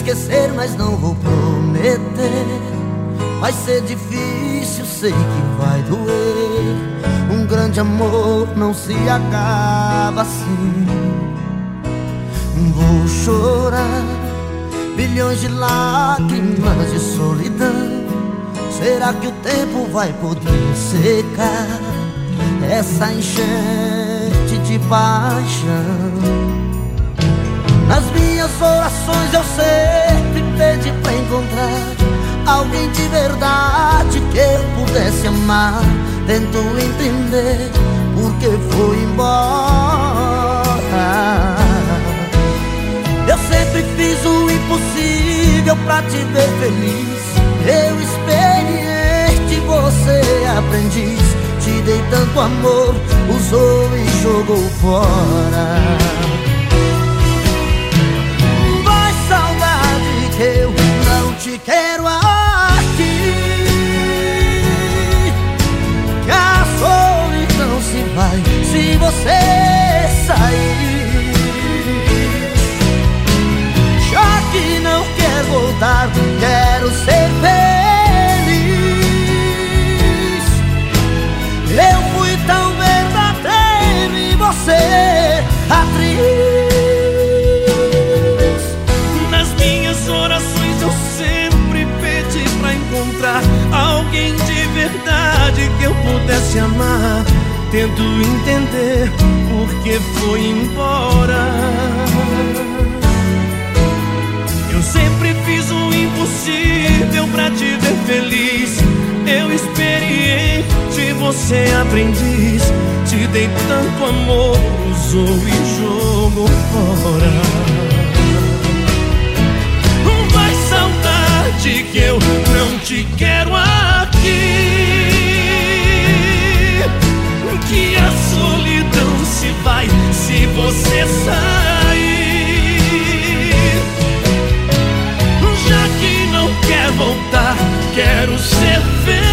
Esquecer, mas não vou prometer. Vai ser difícil, sei que vai doer. Um grande amor não se acaba assim. Vou chorar bilhões de lágrimas de solidão. Será que o tempo vai poder secar essa enchente de paixão? Nas minhas orações eu sempre pedi pra encontrar Alguém de verdade que eu pudesse amar. Tento entender por que foi embora. Eu sempre fiz o impossível pra te ver feliz. Eu experiente, você aprendiz. Te dei tanto amor, usou e jogou fora Tento entender por que foi embora. Eu sempre fiz o impossível pra te ver feliz. Eu experiente, você aprendiz. Te dei tanto amor, usou e jogou fora. sair. Já que não quer voltar, quero ser feliz.